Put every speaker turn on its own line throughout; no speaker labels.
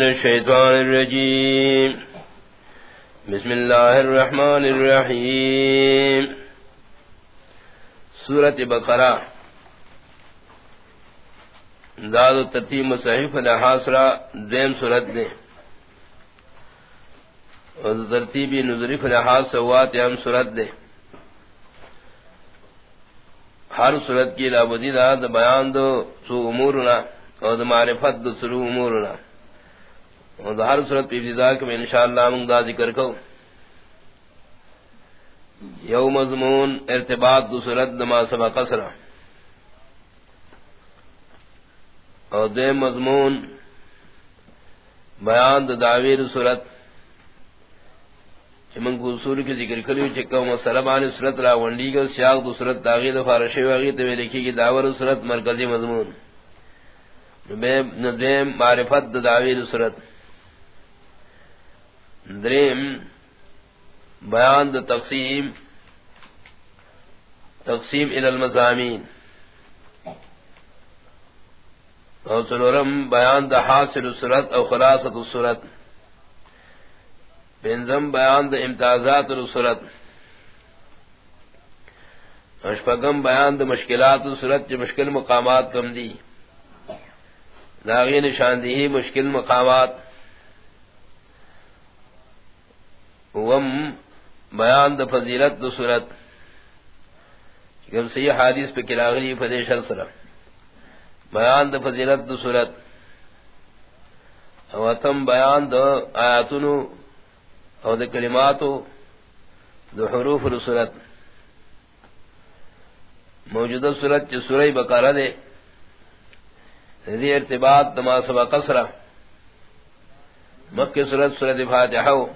الشيطان الرجيم بسم الله الرحمن الرحيم سورة بقرة داد الترتيب مصحف الحاصرة دين سورة دين ترتیب نظریف لحاظ سوات ام سورت دے ہر سورت کی لابدی دا بیان دو سو امورنا اور معرفت دو سرو امورنا. ہر صورت پی ابتدا کہ میں انشاءاللہ منگ دا ذکر کو یو مضمون، ارتباط دو صورت دما سبا قصر۔ اور دے مضمون، بیان دو دعویر صورت۔ من کو اصول کی ذکر کریو چکا مسئلہ بانی صورت را ونڈی گا سیاق دو صورت داغی دو فارشی واغی تو لکھی کی دعویر صورت، مرکزی مضمون۔ دیم معرفت دو دعویر صورت۔ دریم، بیان د تقسیم تقسیم ال المزامین او سلورم بیان د حاصل الصورت او خلاصت الصورت بنظم بیان د امتیازات الصورت اشفقم بیان د مشکلات الصورت جو مشکل مقامات کم دی داغی نشاندہی مشکل مقامات. وم بیان د فضیلت د صورت. کم سی حدیث پہ کلاغلی فدیش سر بیان د فضیلت د صورت. او بیان د آیاتنو او د کلماتو د حروف الصورت موجودہ صورت چ سورہ بقرہ دے. ذی ارتباط دما سبا قصرہ مکہ صورت سورۃ فاتحہ. ہو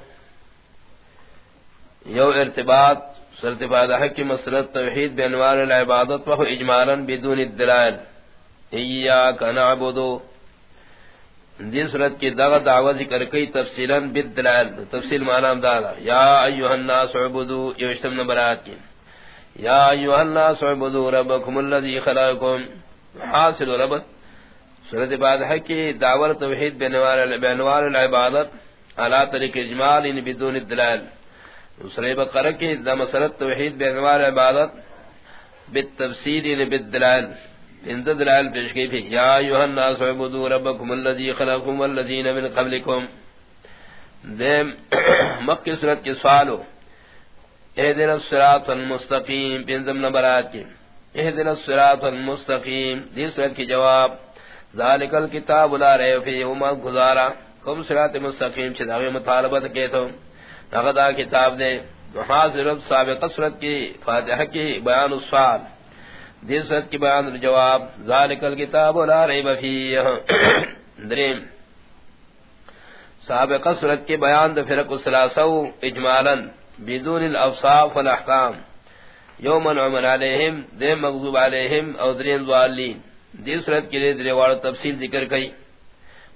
یو ارتباط سرتباد حق کی مسرت توحید بینوار العبادت وہو اجمالا بدون الدلائل۔ ایاک نعبدو۔ دی صورت کی دغا دعوی ذکر کئی تفصیلا بالدلائل، تفصیل معنی دادا۔ یا ایوہ الناس عبدو یو اشتم نبرات کی۔ یا ایوہ الناس عبدو ربکم اللذی خلاکم حاصل ربت صورت بعد حق کی دعوی توحید بینوار العبادت علا طریق اجمال ان بدون الدلائل۔ دوسرے بقرہ کی دا مسلط توحید بے انوار عبادت بالتفسیر یعنی بالدلائل، ان دلائل پیش کی بھی یا ایوہ الناس عبدو ربکم اللذی خلقکم والذین من قبلکم۔ دیم مکی صورت کی سوالو۔ اہدن السراط المستقیم پینزم نبرات کی۔ اہدن السراط المستقیم، دی صورت کی جواب۔ ذالک الكتاب لا ریفی امت گزارا۔ کم صراط مستقیم چھتا مطالبت کہتا ہوں نغدا کتاب دے حاضر سابق صورت کی، فاتحہ کی بیان السوال دی صورت کی بیان الجواب، ذالک الكتاب لا ریب فیہ۔ دریم۔ سابق صورت کی بیان دے فرق السلاسو اجمالا، بدون الافصاف والاحکام۔ یوم نعمل علیہم دے مغضوب علیہم او درین ضالین۔ دی صورت کی لیے دریوار تفصیل ذکر کئی۔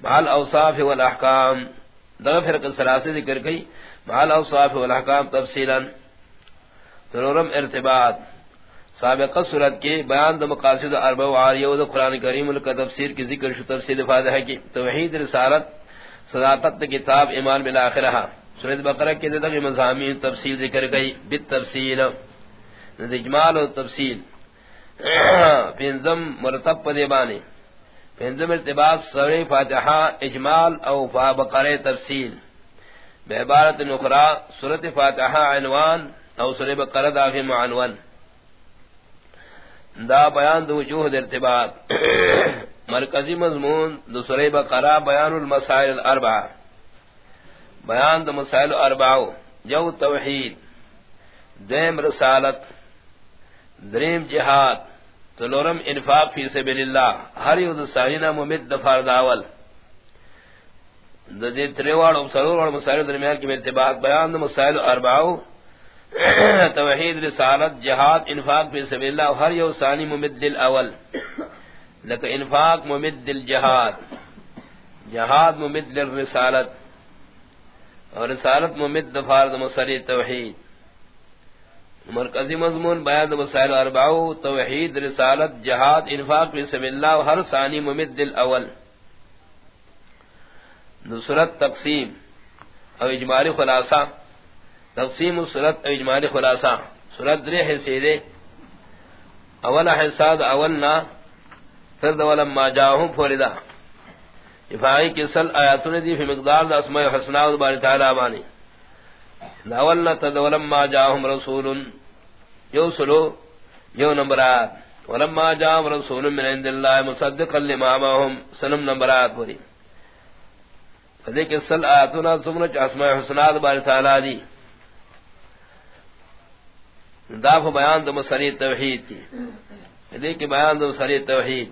محل اوصاف والاحکام۔ دغ فرق السلاسی ذکر کئی۔ مال اوصاف والاحکام تفصیلا ترورم ارتباط. سابقہ صورت کی بیان دا مقاصد اربع و عاریہ دا قرآن کریم کا تفسیر کی ذکر شو تفسیر فادہ کی توحید، رسالت، صداقت کتاب ایمان بالاخرہ. سورت بقرہ کی دا مضامین تفصیل ذکر گئی بالتفصیل. اجمال و تفصیل. پینزم مرتب پدے بانے. پینزم ارتباط سوری فاتحہ، اجمال او بقرہ تفصیل. بعبارت نخرا، سورت فاتحہ عنوان او سورت بقرہ داخل معنوان دا بیان دو وجوہ در ارتباط. مرکزی مضمون دو سورت بقرہ بیان المسائل الاربع بیان دو مسائل الاربع جو توحید دیم رسالت، دریم جہاد، تلورم انفاق فی سبیل اللہ. ہر یو دو سائنہ ممد دفار داول تریوار سرور مسائل درمیان کی ارتباط بیان مسائل ارباؤ توحید، رسالت، جہاد، انفاق فی سبیل اللہ، ہر یو ثانی ممد الاول لک انفاق، ممد الجہاد جہاد، ممد للرسالت. اور رسالت، ممد فرد مسری توحید. مرکزی مضمون، بیان مسائل ارباؤ توحید، رسالت، جہاد، انفاق فی سبیل اللہ، ہر ثانی ممد الاول نصرت تقسیم او اجمالی خلاصہ. تقسیم صورت او اجمالی خلاصہ. صورت درے حصے دے اول حصاد اولنا فرد ولما جاہم فوردا افائی کی سل آیاتون دی فی مقدار دا اسماء حسناء باری تعالی آبانی اولنا تد ولما جاہم رسول یو سلو، یو نمبرات. ولما جاہم رسول من عند اللہ مصدقا لما آماہم سنم نمبرات بوری فدی کی سل آیاتون سمرچ اسماء حسناء باری تعالی دی دا داف بیان دم سری توحید کی دیکھ بیان دم سری توحید.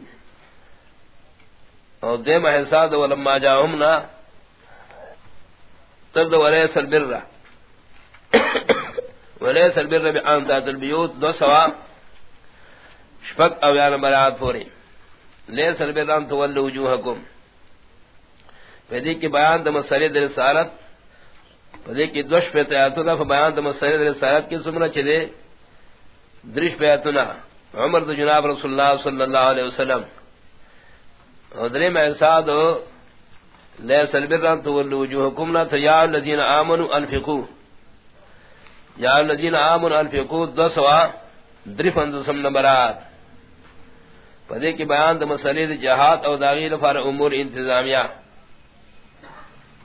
اور دے محساد ولما جاہم نا ترد ولیس البر. ولیس البر بیان دات البیوت دو سوا شفق او یان مراد پوری لیس البر ان تول وجوہکم پیدی کی بیان دم سری در رسالت پیدی کی دوش پیتا یاتو بیان دم سری در رسالت کی سمرہ چلے درش بیاتنا عمر دو جناب رسول اللہ صلی اللہ علیہ وسلم. ادری میں ساد لیس البر تولوا وجوهكم لا تيا الذين امنوا انفقوا. يا الذين امنوا انفقوا دسوا درفن سم نمبرات پدے کی بیان د مسئلے جہاد او داغیل فار امور انتظامیہ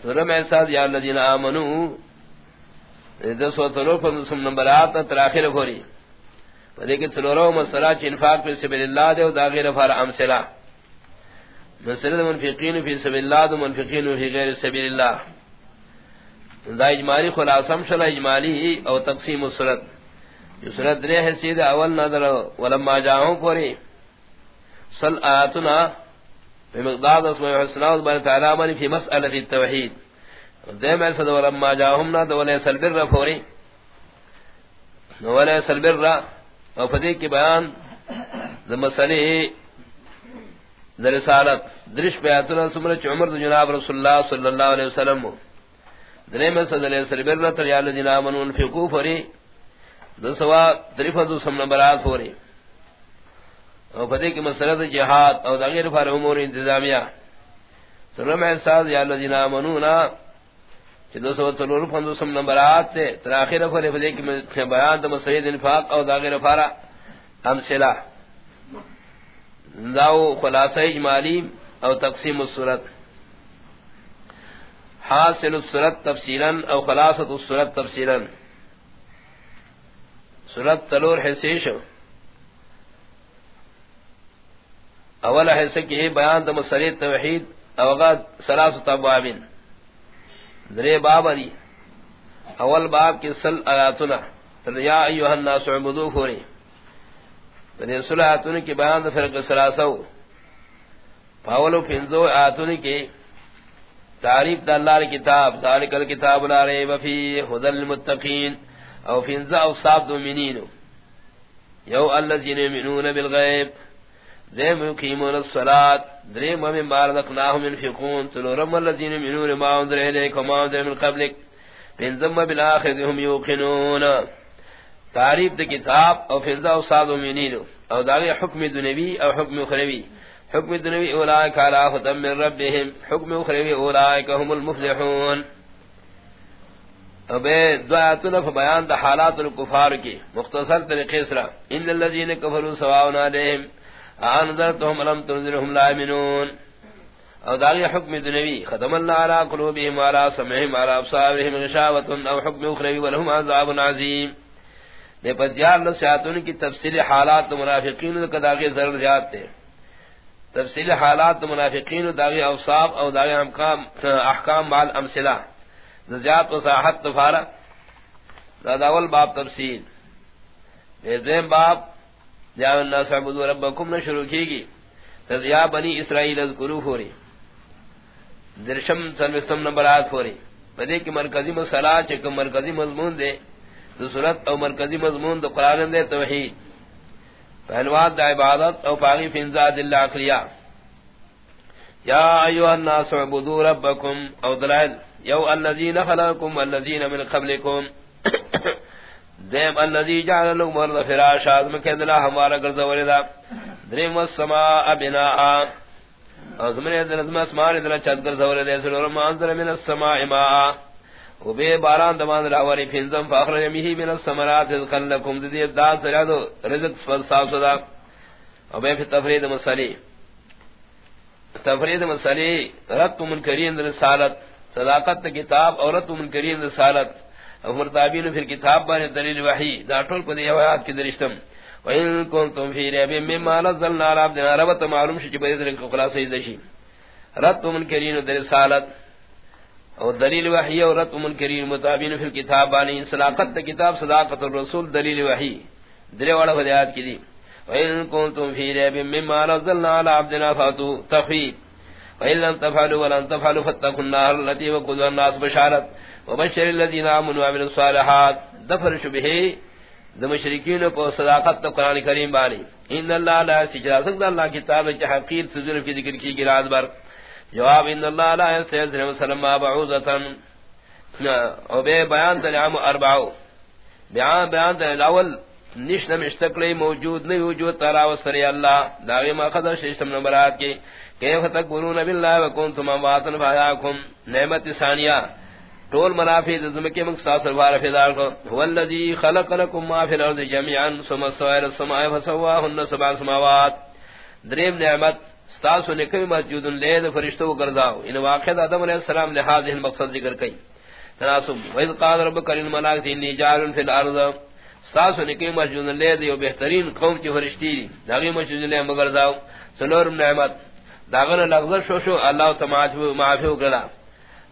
سورہ ساتھ یا الذین آمنو. الذين امنوا دسوا تلوفن سم نمبرات تراخر پوری لیکن تلورو مسئلہ چ انفاق فی سبیل اللہ دے او دا غیر فار امثلہ مسئلہ منفقین فی سبیل اللہ دو منفقین فی غیر سبیل اللہ دا اجمالی خلاصم شلا اجمالی او تقسیم الصورت. جو صورت درے حسید اول نظر ولما جاہوں پوری صل آیاتنا فی اسماء حسنہ بار تعالی من فی مسئلہ التوحید. دے میں صد ولما جاہم نا دو ولیس البر پوری ولیس البر اور فدی کی بیان مسئلے رسالت. درش بیاتنا سمرچ عمر جناب رسول اللہ صلی اللہ علیہ وسلم. درے میں صد علیہ وسلم برنا تریال جناب منون فقو فری دسوا درفت سم نمبرات فوری. اور فدی کی مسئلہ جہاد اور دغیر فار امور انتظامیہ سلم احساس یا اللہ جناب منونا دو سو تلور پندو سم نمبرات تے تراخیر فر فدی کی بیان دم سید انفاق او داغیر فارا امثلہ داو خلاصہ اجمالی او تقسیم الصورت. حاصل الصورت تفصیلا او خلاصت الصورت تفصیلا. صورت تلور حسیش اول حصہ کی بیان دم سید توحید، او غد سلاس تبوابین درے باب دی۔ اول باب کی سل آیاتنا۔ یا ایوہ الناس عبدو فوری۔ درے سل آیاتنا کی بیان دا فرق سلاسو۔ پاولو پھنزو آیاتنا کی تعریف دا اللہ کتاب، ذالک الکتاب لا ریب فی حدل المتقین او فنزا او صاب دو منینو۔ یو اللذین منون بالغیب۔ ذیم یقیمون الصلاة دریم ومن بارزقناهم ينفقون، تلورم الذين منون ما انظر إليك وما انظر من قبلك فنزم بالآخر هم يوقنون تعریف دا کتاب او فنزا او صاد ومنین او داغی حکم دنوی او حکم اخروی. حکم دنوی اولائک علا خدم من ربهم، حکم اخروی اولائک هم المفلحون. ابے دعاتنا فبیان دا حالات الكفار کی، مختصر طریقے سرا، ان الذين كفروا سواء علیہم انذرتهم لم تنذرهم لا يؤمنون او داغی حکم دنوی ختم اللہ علی قلوبهم وعلى سمعهم وعلى ابصارهم غشاوة او حکم اخروی ولهم عذاب عظیم. دے پر دیار نسیاتون کی تفصیل حالات منافقین کا داغی ضرر زیاد تے تفصیل حالات منافقین داغی اوصاف او داغی احکام مال امثلہ. زیاد و صاحت تفارہ داول باب تفصیل. دیم باب یا الناس عبدوا ربکم نہ شروع کی گی تذیا بنی اسرائیل اذکروا فوری۔ درشم سنوستم نمبرات فوری۔ بدے کی مرکزی مسئلہ چکم مرکزی مضمون دے۔ دو صورت او مرکزی مضمون دو قرآن دے توحید۔ پہلوات دا عبادت او پاغی فنزاد اللہ عقلیہ یا ایوہ الناس عبدوا ربکم او دلائل۔ یو الذین خلقکم والذین من قبلکم۔ دیم الذي جعل لكم الارض فراشا ثم كان لها ہمارا گرز وردا دریم السماء بناء. اور زمنے در اسمان در چت کر زول دے سلور. منظر من السماء ماء. و بے باران دمان راوری فنزم فاخر یمیہی من السمرات رزقا لکم. دی دا سرادو، رزق فلسا صدا. و بے فی تفرید مسلی. تفرید مسلی، رت منکرین در رسالت. صداقت کتاب اور رت منکرین در رسالت مرتابین فی الكتاب بان دلیل وحی. دا طول کو دی آیات کی درشتم. وَإِن كُنتُمْ فِي رَيْبٍ مِّمَّا نَزَّلْنَا عَلَى عَبْدِنَا. رَبَتَ معلوم شي بيد رنگ خلاص دشي رت منکرین در رسالت اور دلیل وحی اور رت منکرین متابین فی الكتاب بانی صداقت کتاب، صداقت الرسول دلیل وحی. درے والا ہدایت کی دی وَإِن كُنتُمْ فِي رَيْبٍ مِّمَّا نَزَّلْنَا عَلَى عَبْدِنَا. فَأْتُوا تَخْفِيفًا وَإِن لَّمْ تَفْعَلُوا وَلَن تَفْعَلُوا فَاتَّقُوا النَّارَ الَّتِي وَقُودُهَا النَّاسُ بِشَارَةً وَبَشِّرِ الَّذِينَ آمَنُوا وَعَمِلُوا الصَّالِحَاتِ. دفر شبهه. مشرکین کو صداقت تو قرآن کریم بانی ان اللہ لا سجرا سکتا اللہ کتاب چا حقیر سزر کی ذکر کی گراز بر. جواب، ان اللہ لا سیزر وسلم بعوضتا او بے بیان تلعام اربعو. بیان بیان تلعام الاول. نشن مشتقلی موجود نہیں وجود. ترا و سری اللہ داغی ما خضر ششتم نمبرات کی کیف تکبرون باللہ وکنتم امواتن فایاکم. نعمت ثانیہ طول منافع ذم کے مقصد سروار فدار کو هو الذي خلق لكم ما في الارض جميعا ثم استوى الى السماء فسواهن سبع سماوات. دریم نعمت استاسو نے کئی مسجود لید فرشتو گرداو ان واقعہ آدم علیہ السلام نے حاضر مقصد ذکر کئی تناسب وإذ قال ربك للملائكة إني جاعل في الأرض. استاسو نے کئی مسجود لید یو بہترین قوم کی فرشتی داغی مسجود لید مگرداو سلورم نعمت داغن لغزر شوشو اللہ تماعفو معافیو گرداو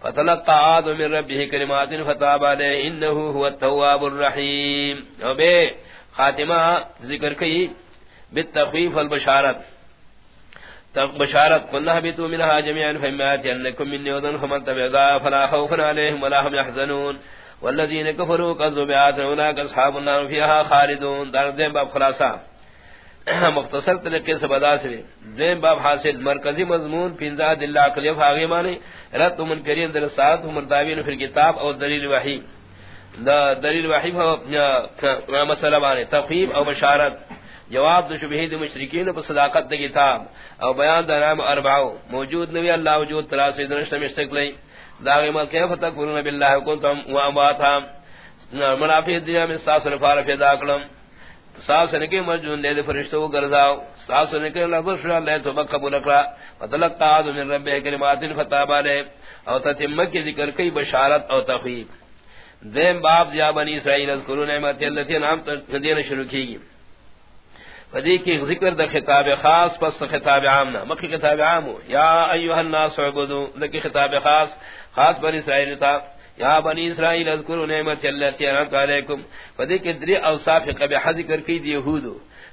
فتلقى آدم من ربه كلمات فتاب عليه إنه هو التواب الرحيم۔ وبه خاتمة ذكر كي بالتخفيف والبشارت۔ بشارت قلنا بيتوا منها جميعا فإما أتينكم مني وذن فمن تبعضا فلا خوف عليهم ولا هم يحزنون۔ والذين كفروا قذوا بآتنا هناك أصحاب النار فيها خالدون۔ دار دين باب خلاصا مختصر طریقے سے بدا سے دین باب حاصل، مرکزی مضمون پنزا دلہ اقلیف آگے مانے۔ رد من کریم در سات مردابین فی کتاب اور دلیل وحی۔ دا دلیل وحی مسئلہ بانے۔ تقیب او بشارت۔ جواب دو شبہید مشرکین پر صداقت دا کتاب۔ او بیان دا نام اربعو موجود نوی اللہ وجود تراسی دنشتا مشتق لئی۔ داغی مل کیف تکفرون باللہ کنتم و امواتا منافی دنیا میں ساس رفار فیدا کلم۔ ساس نکی مجنون دے دے فرشتو گرزاو ساس نکی لفظ شرع لے تو قبول اکرا فتلقا آدو من رب کلمات فتابا لے او تتمک کی ذکر کئی بشارت او تخیب دیم باب زیا بنی اسرائیل اذکرون نعمت اللہ تین عام تدین شروع کی گی فدی کی ذکر دا خطاب خاص، پس خطاب عامنا مکی خطاب عامو یا ایوہ الناس عبدو لکی خطاب خاص خاص بنی اسرائیل تا۔ یا بنی اسرائیل اذکروا نعمت اللہ انعمت علیکم. فدی کے دری اوصاف قبیح ذکر کی دی یہود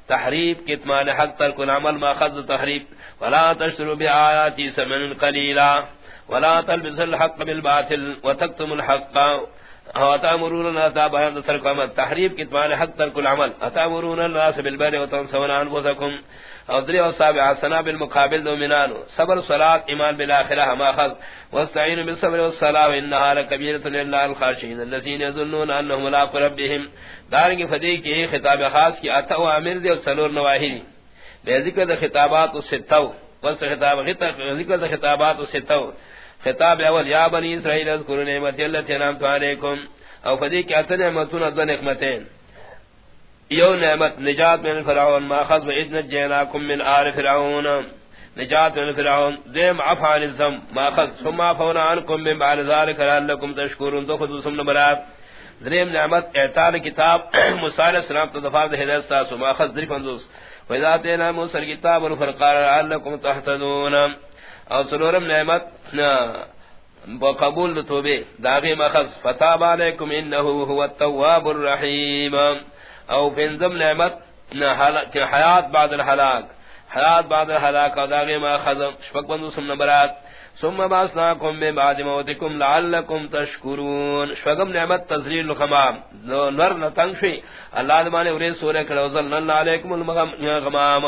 تحریب کتمان حق ترک العمل ما خذ تحریب ولا تشتروا بآیاتی سمن قلیلا. ولا تلبسوا الحق بالباطل وتكتموا الحق. اتا اتامرون الناس بان ترک عمل. تحریف کتمان حق ترک العمل. اتامرون الناس بالبر و تنسون وتنسون انفسكم ادری و سابع سنا بالمقابل دو منانو. صبر صلات، ایمان بالاخرہ ما خذ واستعين بالصبر والصلاه انها لكبيره لله الخاشعين الذين يظنون انهم ملاقات ربهم دارنگ فدی کی خطاب خاص کی، اتا و امر دی سلور نواہی بے ذکر خطابات و ستو. وس خطاب ذکر خطابات و ستو. خطاب اول، یا بنی اسرائیل، اذکروا نعمت اللہ انعمت علیکم. او فدی کی اتنے نعمتوں ذ نعمتین. یو نعمت، نجات من فرعون، ما خذ باذن جناکم من آل فرعون. نجات من فرعون دیم عفان الزم ما خذ ثم عفونا عنكم من بعد ذلك لعلكم تشكرون تو خذوا ثم نبرات دریم نعمت، اعطان کتاب. موسی علیہ السلام تو دفاع ہدایت تا سو ما خذ ذری فندوس واذا اتینا موسی الكتاب والفرقان لعلكم او سلورم نعمت قبول توبه داغی مخص، فتاب علیکم انه هو التواب الرحیم او بنزم نعمت حیات بعد الحلاق حیات بعد الحلاق او داغی ما خزم شفق بندو سم نبرات ثم باسناکم بے بعد موتکم لعلکم تشکرون شفقم نعمت تذلیل الخمام. نر نتنگ شوی اللہ دمانے ورے سورہ کلوزل نل علیکم المغمام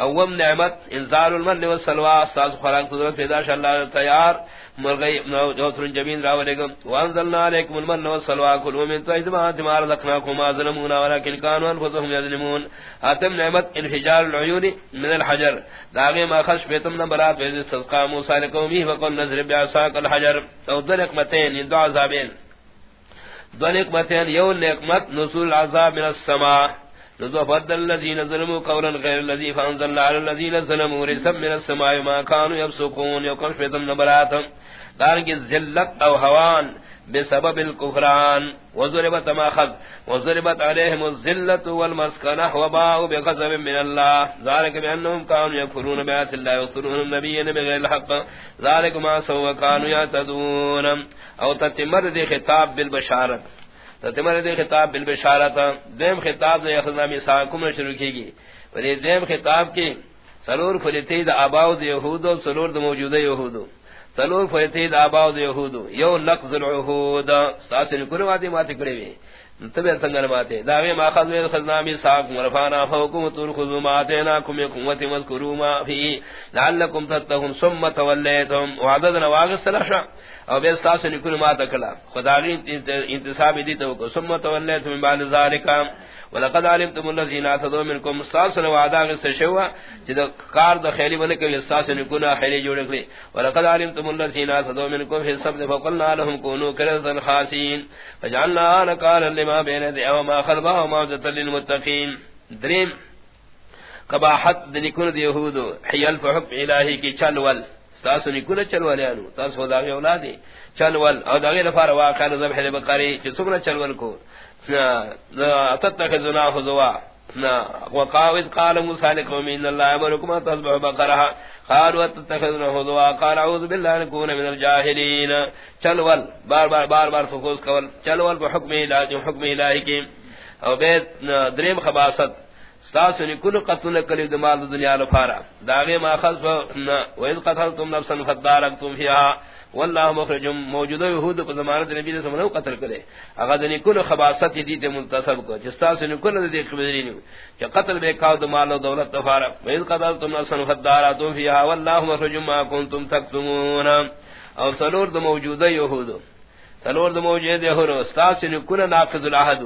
اوم نعمت، انزال المن والسلوى استاذ خلاق تدرك فدا شاء الله تیار. مرغی جوتر جبین راولگم وانزلنا علیکم المن والسلوى كلوا من طيبات ما رزقناكم ما ظلمونا ولكن كانوا انفسهم يظلمون اتم نعمت، انفجار العيون من الحجر. داغی ما خش بیتم نبرات ویز استسقا موسیٰ لقومی وقل نظر بعصاق الحجر. او دو نقمتین دو عذابین. دو نقمتین یو نقمت نزول عذاب من السماء. نزو فضل الذين ظلموا قولا غير الذي فانزل على الذين ظلموا رزقا من السماء ما كانوا يفسقون يقول شيطان نبرات دارك الزلت او هوان بسبب الكفران. وضربت ما وضربت عليهم الزلة والمسكنة وباءوا بغضب من الله. ذلك بأنهم كانوا يكفرون بآيات الله ويقتلون النبي بغير الحق. ذلك ما سوى كانوا يعتدون. او تتمر دي خطاب بالبشارة. تتمر دے خطاب بالبشارت دیم خطاب دے اخذنا میساکم شروع کی گی ولی دیم خطاب کی سلور فلتی دا آباو دا یہودو سلور دا موجود یہودو سلور فلتی دا آباو دا یہودو یو نقض العہود ستاسن کنو آتی ماتی کڑی بھی تبی سنگر ماتے داوی ما خذ خذنا میساکم ورفانا فوکم ترخذو ماتینا کم یکمت مذکرو ما فی لعلکم تتهم ثم تولیتم. وعددنا واغ سلاشا او بے ساس نکل ما تکلا خدا غی انتصاب دی تو ثم تولیت من بعد ذالک ولقد علمتم الذين اعتدوا منكم. ساس وعدا غسشوا جد کار د خیلی بن کہ ساس نکل خیلی جوڑ کلی ولقد علمتم الذين اعتدوا منكم في السبت، فقلنا لهم كونوا كرزا خاسين فجعلنا نكالا لما بين يدي وما خلفه وما للمتقين. دریم، قباحت دنکن دیہودو حیل فحق الہی کی چلول تاسو نکول چل ولیانو تاسو داغی اولادی چل او داغی لفار واقع نظم حلی بقاری چی سکنا چل ول کو. تتخذنا حضوا وقاوز قال موسى لكم ان الله امركم ان تذبحوا بقره. قالوا تتخذنا حضوا قال اعوذ بالله ان اكون من الجاهلين. چل بار بار بار بار سکوز کول. چل بحکم الہی حکم الہی کی. او بیت دریم خباست. ستاس نے قتل کلی دمال دنیا لفارا داغے ما خذ و اذ قتلتم نفسا فدارکتم فيها، والله مخرج. موجود یہود کو زمانہ نبی نے سمجھو قتل کرے اگر نے کل خباست دی تے منتصب کو جستا سے کل دی خبری نہیں کہ قتل بے کا مال و دولت تفارا و اذ قتلتم نفسا فدارکتم فيها، والله مخرج ما كنتم تكتمون. او سلور دو موجود یہود سلور دو موجود یہود استاس نے ناقض العهد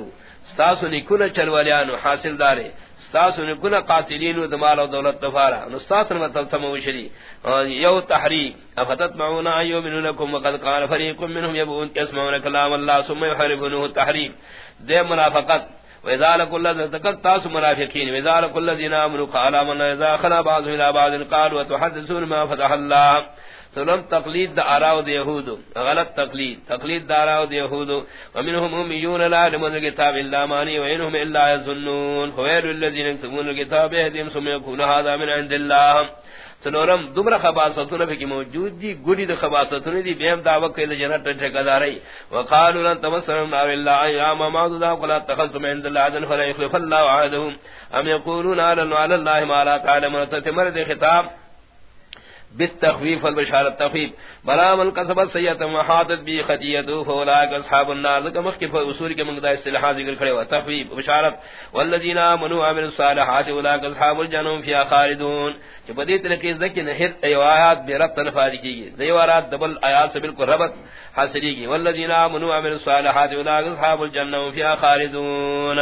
استاس نے کل چلوالیان حاصل دارے ستاسو نکنا قاتلین و دمال و دولت تفارا نستاسو نمتل مطلب تموشری یو تحریق افتت معونا ایو منو لکم وقد قال فریق منهم یبون کسمون کلام اللہ سم یحربنو تحریق دے منافقت. وإذا لكل الذين تقد تاس منافقين وإذا لكل الذين آمنوا قال من إذا خنا بعضهم إلى بعض قالوا وتحدثون ما فتح الله. سلم تقلید دا آراو دا یہودو. غلط تقلید. تقلید دا آراو دا یہودو. ومنهم امیون لا علمون الكتاب اللہ مانی وینهم الا یزنون خویر اللذین اکتبون الكتاب اہدیم سمی اکون هذا من عند اللہ. سنورم دمر خباستون فکی موجود دی، گوڑی دا خباستون دی، بیم دعوت کئی دا جنت ٹھکداری وقالوا لن تمسرم نار اللہ. ایاما مادو دا؟ قلات تخلتم عند اللہ عدن فلا يخلف اللہ وعدهم ام يقولون على الله ما لا تعلمون. تتمر خطاب بالتخفيف والبشارة تخفيف بلا من قصبت سيئة وحاطت بي خطيئته فولاك أصحاب النار. ذكا مخكف وصول كمقداء استلحاء ذكر خلوة تخفيف وبشارة والذين آمنوا عملوا الصالحات ولاك أصحاب الجنوم فيها خالدون. جبديت لكي ذكي نحر أيو آيات بربط نفاذ كي ذيوارات دبل آيات سبلك ربط حاصلي والذين آمنوا عملوا الصالحات ولاك أصحاب الجنوم فيها خالدون.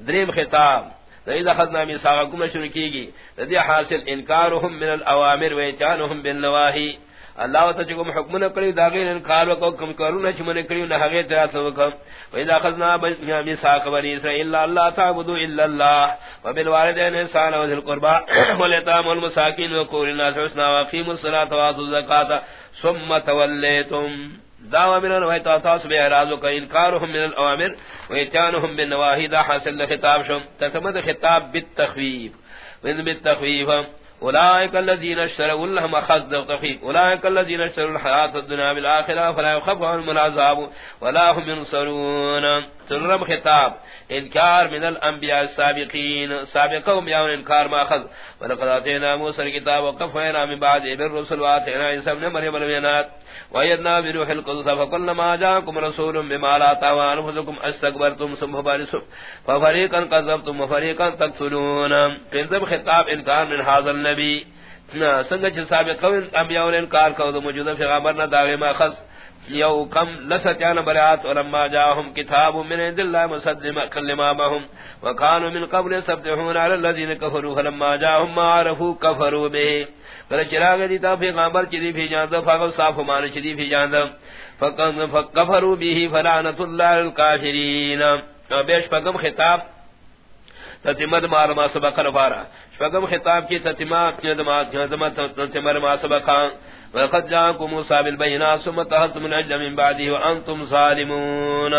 دريم خطاب. زید اخذنا من ساقكم شروع گی ذی حاصل انکارهم من الاوامر و اتیانهم بالنواهی اللہ تعالی کو حکم نہ کری داغین انکار کو کم کرو نہ چمن کری نہ ہگے ترا سو کم و اذا اخذنا من ساق بنی اسرائیل الا اللہ تعبدوا الا الله. وبالوالدين احسانا وذي القربى. واليتامى والمساكين وقول الناس حسنا واقيموا الصلاه واتوا الزكاه ثم توليتم. دعوا من الوحيط تاس بے اعراض کا انکارهم من الاوامر و اتيانهم بالنواهي. دا حاصل خطاب شم تتمد خطاب بالتخويف. وذ بالتخويف اولئک الذین اشتروا لهم خذ وتخفيف اولئک الذین اشتروا الحیات الدنیا بالاخرہ فلا يخفف عنهم العذاب ولا هم ينصرون سرم خطاب، انکار من الانبیاء السابقین. سابقوں میں انکار ما خذ. ولقد اتینا موسی الكتاب وقفنا من بعد بالرسل واتینا عیسی ابن مریم البینات وایدنا بروح القدس فقلنا ما جاءكم رسول بما لا تعوا انفسكم استكبرتم ثم فارسوا. ففريقا كذبتم وفريقا تقتلون. فانذب خطاب، انکار من هذا النبي سنگ سابق انبیاء انکار کو موجود پیغمبر نہ دعوی ما خذ. یو کم لستیان برات ولما جاءهم كتاب من عند الله مصدق كلمه بهم وكانوا من قبل سبحون على الذين كفروا فلما جاءهم ما عرفوا كفروا به. کل چراغ دیتا پیغمبر چدی بھی جاندا فقط صاف مان چدی بھی جاندا فقط فكفروا به فلعنت الله الكافرين بیش پگم خطاب تتمد مار ما سبق رفارا پگم خطاب کی تتماد تتمد ما سبق وقد جاءكم موسى بالبينات ثم تهزم من اجل من بعده وانتم ظالمون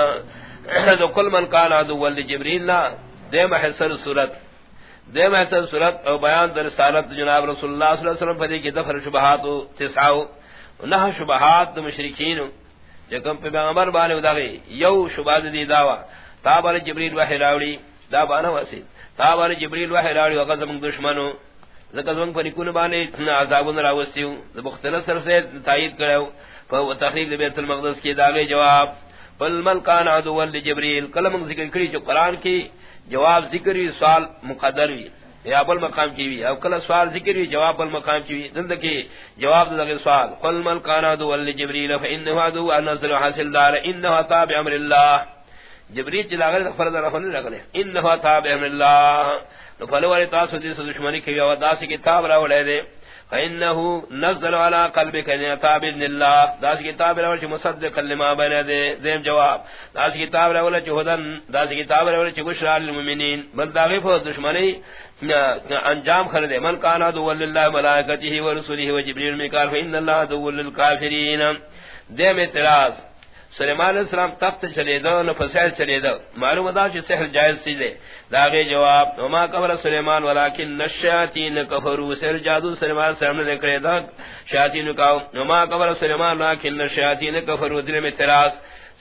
هذا كل من قال عدو لجبريل. لا دائما حسن سورت دائما حسن سورت او بیان در رسالت جناب رسول اللہ صلی اللہ علیہ وسلم فدی کی دفر شبہات تسعو نہ شبہات مشرکین. جکم پہ پیغمبر بانے وداغی یو شبہات دی دعوی. تابر جبریل وحی راوڑی. دا بانا واسید تابر جبریل وحی راوڑی. وقت دشمنو. زکزون پر کون بانے عذاب راوستیو مختلف صرف سے تائید کرو فهو تحریف بیت المقدس کی داغے جواب بل من کان عدو لجبریل. کلم ذکر کری جو قرآن کی جواب ذکری سوال مقدر وی یا بل مقام کی وی او کل سوال ذکر وی جواب بل مقام کی وی دند کی جواب دغه سوال قل من کان عدو لجبریل فانه عدو انزل حاصل دار انه تابع امر الله. جبریل جلاغر فرض رفن رگنے انه تابع امر الله. فلوری تاسو دی دشمنی کی او داس کتاب را ولے دے فانه نزل على قلبك كتاب باذن الله. داس کتاب را ولے مصدق لما بین دے دیم جواب. داس کتاب را ولے ہدن داس کتاب را ولے بشرا للمؤمنین. بل داغی فو دشمنی انجام کر دے من کان ادو لله ملائکته ورسله وجبريل میکار فان الله ادو للکافرین دیم اعتراض. سلیمان علیہ السلام تخت چلے دو نو فسائل چلے دو معلوم دا چھ سحر جائز چیز ہے داغے جواب وما کفر سلیمان، ولکن نشیاطین کفروا. سحر جادو سلیمان علیہ السلام نے کرے دا شیاطین کا وما کفر سلیمان، ولکن نشیاطین کفروا. دل میں تراس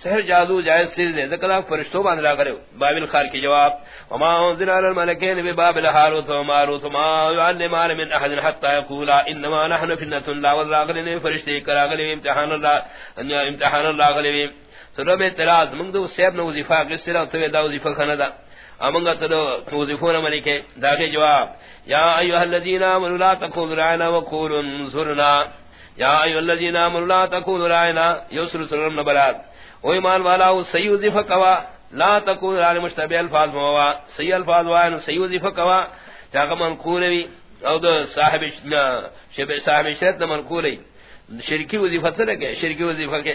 سحر جادو جائز چیز ہے ذکر فرشتوں باندھ لا کرے۔ بابل خار کی جواب، وما انزل على الملكين ببابل هاروت وماروت ما يعلمان من احد حتى يقولا انما نحن فتنه لا والراغلين فرشتے کراغلے امتحان اللہ ان امتحان اللہ غلے سرب اعتراض من دو سیب نو وظیفہ قصرا تو دا وظیفہ کھنا دا۔ امنگا تو وظیفہ ملکے دا جواب، یا ایھا الذین آمنوا لا تقولوا رانا وقولوا انظرنا۔ یا ایھا الذین آمنوا لا تقولوا رانا یسر سرم نبرات او ایمان والا صحیح وظیفہ کوا، لا تکون علی مشتبہ الفاظ موا صحیح الفاظ وائن صحیح وظیفہ کوا چاگا منقول وی، او دو صاحب شبہ صاحب شرط منقول وی. شرکی وظیفہ سے لگے؟ شرکی وظیفہ کے.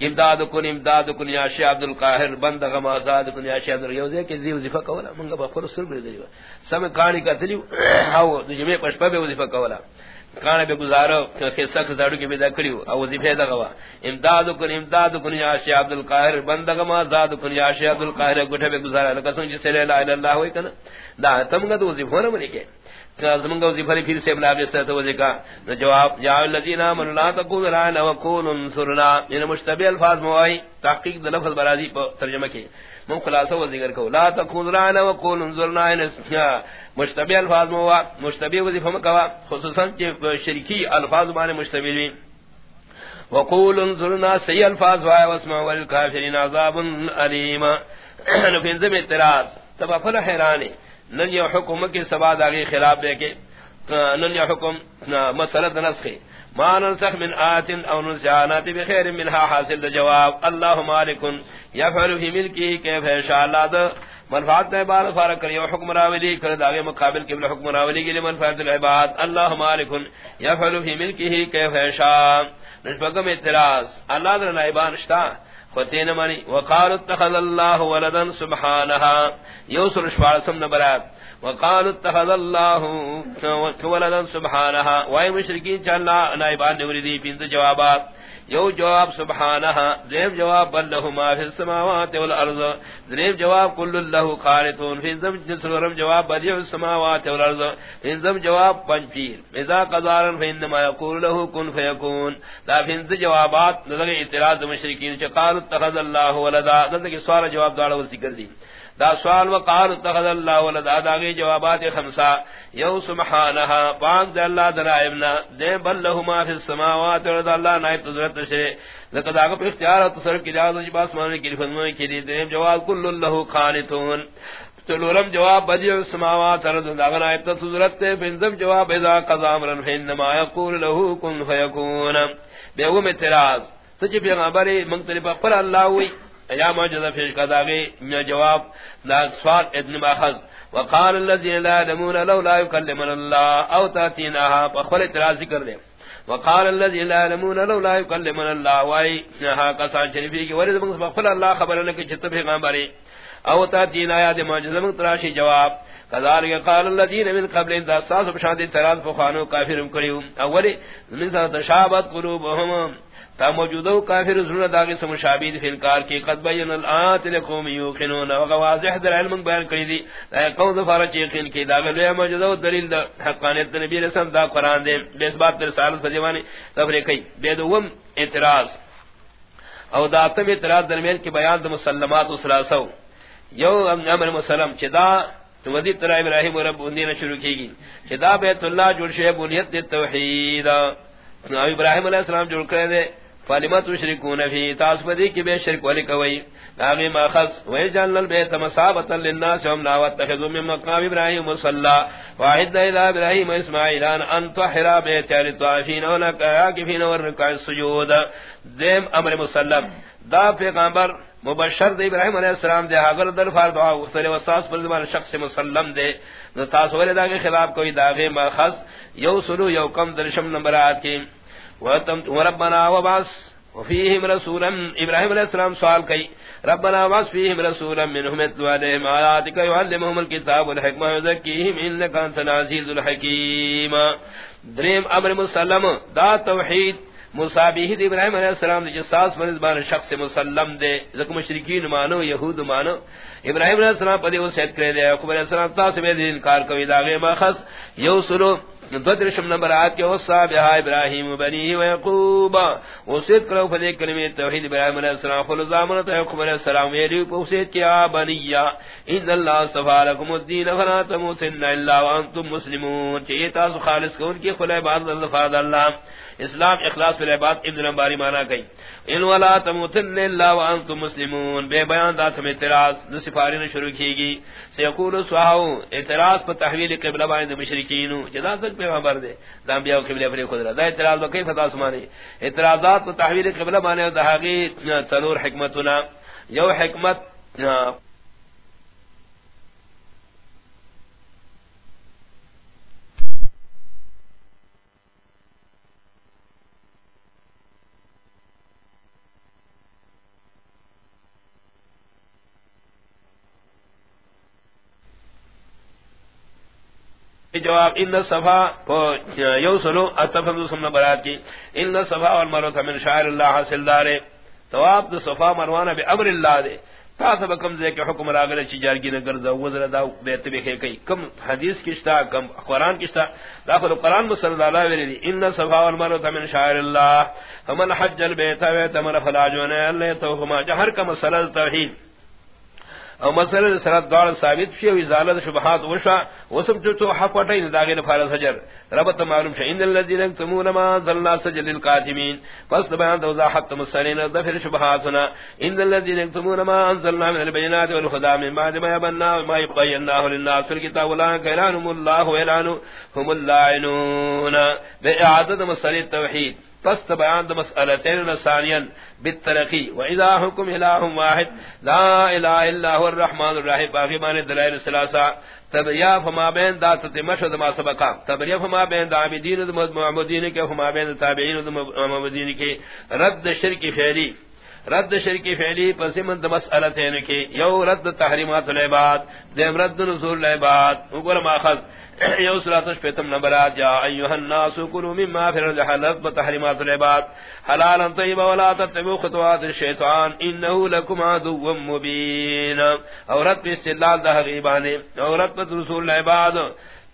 امداد کن امداد کن، یا شیع عبدالقاہر بند غم آزاد کن، یا شیع عبدالقاہر کہ یہ وظیفہ کولا منگا بخور سر بردیو سم کانی کا تلیو او جمعی پشپہ بے وظیفہ کولا کان بے گزارو کہ سخت زڑو کی بیدا کریو او وظیفہ دا گوا امداد کن امداد کن یا شیخ عبد القاہر بندہ ما زاد کن یا شیخ عبد القاہر گٹھے بے گزارا لکسن جس لا الہ الا اللہ ہوئی کنا دا تم گد وظیفہ نہ ملے کہ زمن گو وظیفہ پھر سے بلا دے تو وظیفہ جواب، یا الذین آمنوا لا تقولوا لا وقولوا انصرنا. یعنی ان مشتبہ الفاظ موئی تحقیق د لفظ برازی پر ترجمہ کی من خلاصہ و ذکر کو لا تقولوا و قول انظرنا یعنی ان مشتبہ الفاظ مو مشتبہ وظیفہ مکوا خصوصا کہ شرکی الفاظ معنی مشتبہ وی وقول انظرنا سی الفاظ وا واسمع والکافرین عذاب الیم. فین اعتراض. تب فل حیران نن یہ حکم کے سبا داغی خلاف دے کے نن یہ حکم مسئلہ نسخ ما ننسخ من آت او ننسیانات بخیر منها حاصل دا جواب، اللہ مالکن یفعل فی ملکی کیف ہے شاءاللہ دا۔ منفعات دا عبارت فارق کری و حکم راولی کر داغے مقابل قبل حکم راولی گلی منفعات العباد اللہ مالکن یفعل فی ملکی کیف ہے شاء نشبکم اعتراض، اللہ دا نائبان شتا۔ فتین منی وقال اتخذ الله ولدا سبحانہا. یوسر شفارسم نبرات وقالوا اتخذ الله ولدا سبحانه واي مشركين چلا نائبان نوری دی پینت جوابات. یو جواب سبحانہ دیم جواب، بل له ما فی السماوات والارض دیم جواب کل له قانتون فی ذم جسرم جواب، بدیع السماوات والارض، فی ذم جواب پنچیر اذا قدارن فانما یقول له کن فیکون. دا فی جوابات، نظر اعتراض مشرکین چ قال اتخذ الله ولدا دغه سوال جواب داڑ ور ذکر دی دا سوال وقال اتخذ الله ولدا دا گئی جوابات خمسا یو سبحانہ پاک دے اللہ درائبنا دے بل له ما فی السماوات والارض، اللہ نائب تذرت شے لقد اگے پر اختیار اور تصرف کی اجازت جب آسمان کی فرمائے کی دے جواب، کل له قانتون تلورم جواب بدیع السماوات والارض۔ دا نائب تذرت بنظم جواب، اذا قضا امرا فانما يقول له كن فيكون بے وہ اعتراض۔ سچ جی پیغمبر منتلب پر اللہ ہوئی۔ یا معجزہ پیش کا داغی جواب لا سوال ابن ماخذ. وقال الذين لا يعلمون لولا يكلمنا الله او تاتينا فقل اعتراض ذکر دے. وقال الذين لا يعلمون لولا يكلمنا الله واي ها قسان شریفی کی ورد من فقل الله خبر لك چت پیغمبر او تاتينا یا معجزہ من تراشی جواب. كذلك قال الذين من قبل ان ذا بشاد اعتراض فخانو کافرم کریو. اولی من تشابت قلوبهم تا موجودو کافر زرنا داغی سم شابید فی انکار کی، قد بین الآت لکوم یوقنون وغوازح در علم بیان کری دی قوم دفارا چیقین کی داغی لیا موجودو دلیل دا حقانیت نبی رسم دا قرآن دے بیس بات در سالت فجوانی تفری کئی بیدوم اعتراض۔ او دا داتم اعتراض درمیان کی بیان دا مسلمات او اسلاسو یو امر مسلم چدا تو طرح ابراہیم رب اندین شروع کی گی چدا بیت اللہ جوڑ شے بنیت توحید۔ ابراہیم علیہ السلام جوڑ کرے دے فالمت شرکون فی تاسبدی کی بے شرک ولی کوئی ناغی ماخص ویجعلنا البیت مسابتا للناس ومنا واتخذوا من مقام ابراہیم صلی وعدنا الى ابراہیم اسماعیلان ان تحرا بیت لطوافین ونکاکفین ورکع السجود. دیم امر مسلم. دا پیغمبر مبشر دے ابراہیم علیہ السلام دے اگر در فار دعا وصلی وصاص پر زمان شخص مسلم دے تاسولی دا کے خلاف کوئی داغی ماخص you slow you come Drishyam نمبرات کی وربنا وبعث وفيهم رسولا ابراهيم عليه السلام سوال کئی ربنا وبعث فيهم رسولا منهم يتلو عليهم آياتك يعلمهم الكتاب والحكمة ويزكيهم إنك أنت العزيز الحكيم دریم امر مسلم، دا توحید مصابیہ ابراہیم علیہ السلام جس ساس من زبان شخص مسلم دے زک مشرکین مانو، یہود مانو۔ ابراہیم علیہ السلام پدی وہ سید کرے دے، یعقوب علیہ السلام تا سے انکار کوئی داغے ماخذ، یو سلو دوترشم نمبر آت کے وصا بہا ابراہیم بنیہ ویقوب وصید کرو فدی کلمی توحید ابراہیم علیہ السلام خلو زامنت یعقوب علیہ السلام ویلیو وصید کیا بنیہ ان اللہ صفا لکم الدین فلا تموتن اللہ وانتم مسلمون. چیئے تاسو خالص کون کی خلع بعض اللہ اللہ. اسلام اخلاص فی العباد ابن نمباری مانا گئی. ان ولا تموتن الا وانتم مسلمون بے بیان ذات میں اعتراض نو سفاری نے شروع کی گی۔ سیقول سواو اعتراض پر تحویل قبلہ بائند مشرکین جدا تک پیغمبر دے۔ دام بیاو قبلہ پر خود رہا دا اعتراض با کیف فتاس مانے؟ اعتراضات پر تحویل قبلہ بائند دہاگی تلور حکمتنا۔ یو حکمت جواب، ان صفا یو سلو اتفهم سمنا برات کی، ان صفا والمروه من شاعر الله حاصل دار ثواب تو صفا مروانہ بامر اللہ دے، تا سب کم زے کہ حکم راغل چ جارگی نہ گرز وزر دا بیت بھی کئی، کم حدیث کیستا کم قران کیستا داخل قران صلی اللہ علیہ وسلم ان صفا والمروه من شاعر الله فمن حج البيت وتمر فلا جون اللہ تو ہما جہر کا مسئلہ توحید او مسئلہ سرات دوار ثابت فی او ازالت شبہات وشا وسم جو تو حق وٹائی نداغی نفار سجر ربط معلوم شا ان اللذین اکتمون ما ظلنا سجل للقاتمین پس بیان دوزا حق مسئلین دفر شبہاتنا۔ ان اللذین اکتمون ما انزلنا من البینات والخدا من بعد ما یبنا ما یبقیناہ للناس فی الكتاب اللہ کہلانم اللہ ویلانم اللعنون۔ بے اعادت مسئلہ توحید۔ پس بیان دو مسئلتین ثانیا بالترقی و اذا حکم الہ واحد، لا الہ الا هو الرحمن الرحیم، باقی معنی دلائل الثلاثہ تبیا فما بین دا تتمشد ما سبقا تبیا فما بین دا عبدین دا معبودین کے، فما بین تابعین دا معبودین کے، رد شرک فعلی، رد شرکی فعلی پس من مسئلتین کی یو رد تحریمات العباد، دیم رد نزول العباد اگر ما خذ یو سلاتش پیتم نبرات جا ایوہ الناس کلو مما فی رد حلت بتحریمات العباد حلالا طیبا ولا تتبو خطوات الشیطان انہو لکم عدو مبین او رد پی استدلال دا حقیبانی او پی رسول العباد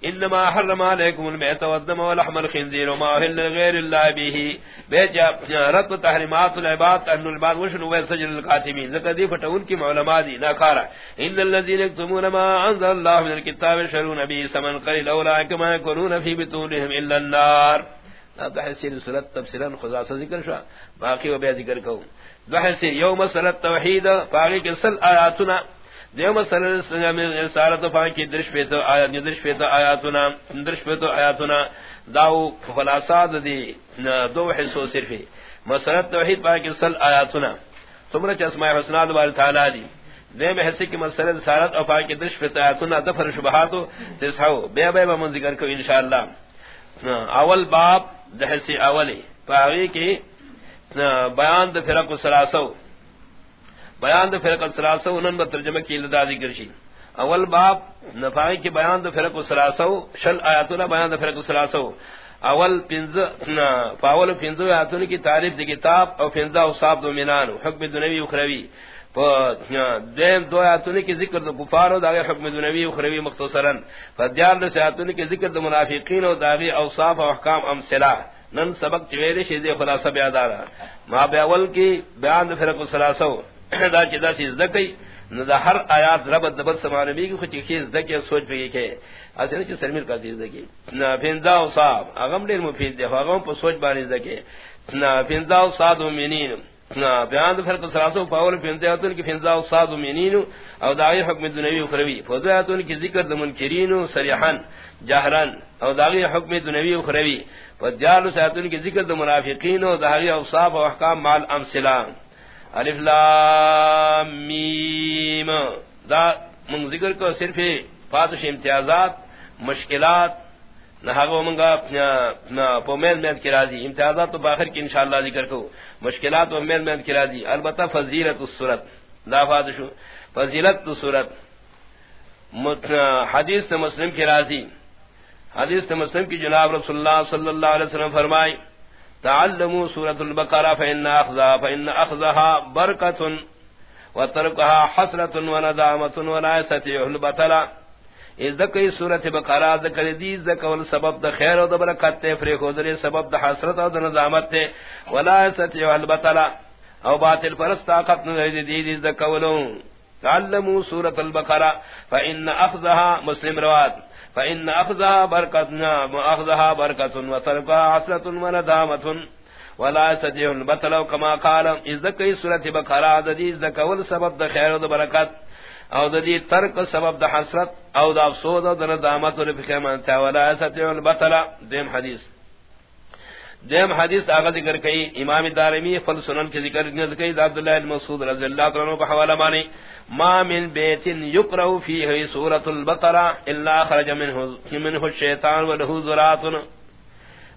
انما حرم عليكم الميت والدم ولحم الخنزير وما اهل لغير الله به. بيجا رد تحريمات العباد ان العباد وشنو وسجل القاتمين ذكر فتون کی علماء دي ناكارا ان الذين يكتمون ما انزل الله من الكتاب شرون به سمن قليل اولئك ما يكونون في بطونهم الا النار. تحسين سورة تفسيرا خلاصة ذكر شو باقي وبيا ذكر كون بحث يوم سورة توحيد باقي كسل آياتنا دیو مسئلہ سارت پاک کی درش پیتو آیات درش پیتو آیاتنا، درش پیتو آیاتنا، داو خلاصات دی دو حصو صرفی مسئلہ توحید پاک سل آیاتنا۔ سمرہ چا اسماء حسنات بار تعالی دی دیم حصے کی مسئلہ سارت اور کی درش پیتو آیاتنا دفر شبہاتو تسحو بے بے با ذکر کو انشاءاللہ۔ اول باب دحسی اولی۔ پاکی کی بیان دا فرق سلاسو۔ بیان دا فرق السلاسو انہن با ترجمہ کی لدا ذکر شی۔ اول باب نفائی کی بیان دا فرق السلاسو شل آیاتونا بیان دا فرق السلاسو اول پنز فاول پنزو آیاتون کی تعریف دی کتاب او پنزا او صاحب دو منانو حکم دنوی اخروی۔ دیم دو آیاتون کی ذکر دا کفارو داغی حکم دنوی اخروی مختصرا۔ فدیار دو آیاتون کی ذکر دا منافقین و داغی اوصاف و احکام امثلہ نن سبق چویرے شیدی خلاصہ بیادارا ما بیاول کی بیان دا فرق السلاسو دا چی دا سی زدکی دا ہر آیات رب د دبت سمانے بھی کچھ کی زدکی سوچ پہ کہ ایسے نہیں چی سرمیر کا سی زدکی نا فینزا و صاحب اغم دیر مفید دے اغم پہ سوچ بانی زدکی نا فینزا و صاد و نا بیان فرق سراسو پاول فینزایتون کی فینزا و صاد و منین او داغی حکم دنوی و خروی فوزایتون کی ذکر دا منکرین و سریحان جہران او داغی حکم دنوی و خروی فدیالو سایتون کی ذکر دا منافقین و داغی اوصاف و احکام مال امسلام الف لام میم. دا من ذکر کو صرف فاتش امتیازات، مشکلات. نہ منگا پومیل میل کی راضی امتیازات تو باخر کی انشاءاللہ ذکر کو مشکلات و میل میل کی راضی البتہ فضیلت الصورت. دا فاتش فضیلت الصورت. حدیث مسلم کی راضی حدیث مسلم کی جناب رسول اللہ صلی اللہ علیہ وسلم فرمائی تعلموا سورة البقرة فإن أخذها فإن أخذها بركة وتركها حسرة وندامة ولا يستطيع البطل. البطلة اذا كي سورة بقرة، ذكر دي ذكر والسبب دا خير و بركت فريق وذر سبب دا حسرة و ندامة ولا يستطيع البطلة او باطل فرس طاقت نزيد دي دي ذكر تعلموا سورة البقرة فإن أخذها مسلم رواد فإن أخذها بركتنا أخذها بركة وتركها عسرة وندامة. ولا يستطيع البطل كما قال. إذا كي سورة بقرة ذي إذا كول سبب خير ده بركت او ذي ترك سبب دا حسرت او دا افسود دا ندامت ولفخيمانتا ولا يستطيع البطل، ديم حديث. دیم حدیث آغا ذکر کئی، امام دارمی فل سنن کے ذکر کئی عبداللہ المسعود رضی اللہ عنہ کا حوالہ مانی، ما من بیت یقرأ فیہ سورة البقرہ الا خرج منہ الشیطان ولہو ذرات.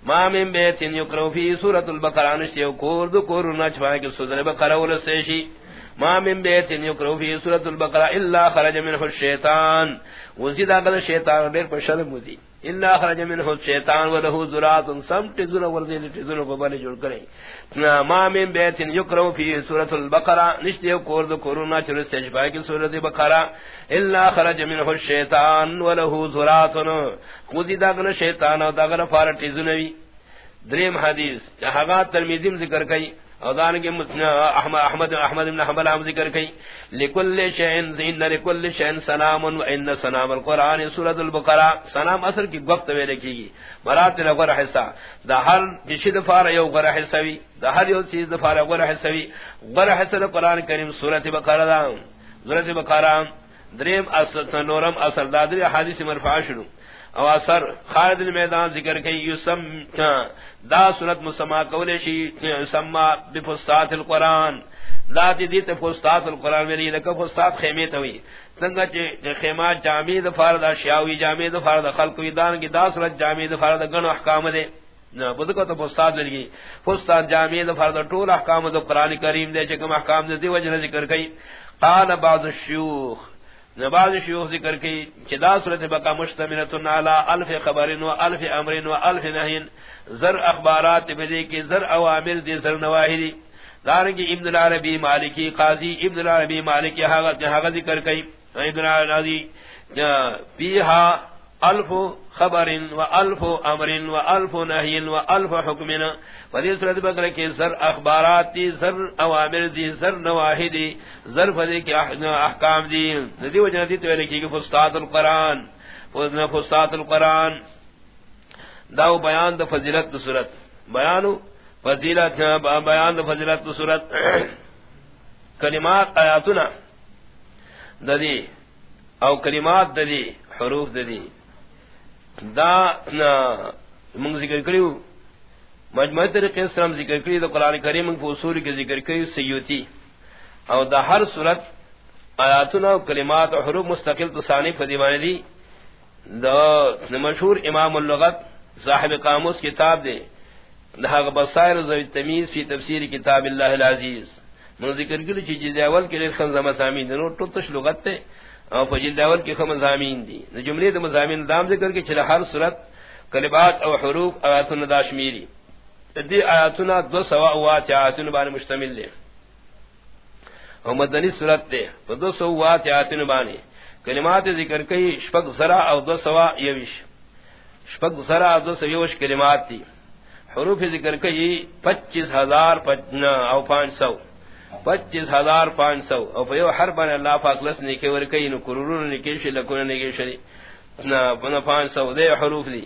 ما من بیت یقرأ فیہ سورة البقرہ نشتی کور دو کور نچفاہ کی سورة البقرہ ولسیشی ما من بیت یقرأ فیہ سورة البقرہ الا خرج منہ الشیطان. وزید آگل شیطان دیر پر شرم وزید. الا خرج منه الشیطان وله ذرات سم تزن ورزل تزن ببل جوڑ کرے ما من بیت یقرأ فی سورۃ البقرہ، نشتے کور دو کورونا چر استشفاء کی سورۃ البقرہ الا خرج منه الشیطان وله ذرات کوزی داغن شیطان او داغن فار تزنوی دریم حدیث، جہاں ترمذی ذکر کئی۔ اذان کے احمد احمد احمد بن حنبل ہم ذکر کئی لکل شین ان لکل شین سلام و ان سلام القران سورۃ البقرہ، سلام اثر کی وقت میں لکھی گی مرات نگر حصہ۔ دا ہر جشد فار یو گر حصہ وی، دا ہر یو چیز فار گر حصہ وی۔ گر حصہ قران کریم سورۃ البقرہ دا۔ سورۃ البقرہ دریم اصل نورم اصل دا حدیث مرفوع شروع او اثر خالد المیدان ذکر کی یسم ہاں، دا سورت مسما کولے شی ہاں، یسما بفستات القران دا دی دیت فستات القران میری لک فستات خیمے توی سنگا چ خیمہ جامع د فرض اشیاء وی جامع د فرض خلق ویدان کی دا سورت جامع د فرض گن احکام دے۔ بدکو تو فستاد لگی فستاد جامعی دا فرد طول احکام دا قرآن کریم دے چکم احکام دے، دی وجہ ذکر کئی۔ قال بعض الشیوخ نباز شیوخ ذکر کئی چدا صورت بقا مشتمنتن علا الف خبرن و الف امرن و الف نحین زر اخبارات بدے کی، زر اوامر دی، زر نواہی دی دارنگی ابن العربی مالکی قاضی ابن العربی مالکی حاغ ذکر کی ابن العربی فیہا الف خبر و الف امر و الف نهي و الف حكم. فدی صورت بکر کے سر اخبارات دی سر اوامر دی سر نواہی دی سر فدی کے احکام دی ندی وجہ دی تو لکھی کہ فستاد القران فستاد القران داو بیان د فضیلت د صورت بیان فضیلت بیان د فضیلت د صورت کلمات، آیاتنا. ددی او کلمات ددی حروف ددی دا منگ ذکر کریو مجموعی طریقے سے ہم ذکر کری دا قرآن کریم کو اصول کے ذکر کری سیوتی او دا ہر صورت آیاتنا و کلمات و حروب مستقل تصانی فدیوانی دی دا مشہور امام اللغت صاحب قاموس کتاب دے دا حق بصائر زوی تمیز فی تفسیر کتاب اللہ العزیز من ذکر کری چی جزی اول کے لیے خمزہ مسامین دنو تلتش لغت تے او فجل داول کی خم مزامین دی جملے دے مزامین دام ذکر کے چلا ہر صورت کلمات او حروف آیاتن داشمیری دی آیاتنا دو سوا اوات آیاتن بانے مشتمل دے او مدنی صورت دے دو سوا اوات آیاتن بانے کلمات ذکر کئی شپک ذرا او دو سوا یوش شپک ذرا او دو سوا یوش کلمات دی حروف ذکر کئی پچیس ہزار پچنا او پانچ سو پچیس ہزار پانچ سو. او پیو ہر بان اللہ پاک لس نکے ورکی نو کرورو نکیشی لکون نکے نا پانچ سو. دے حروف دی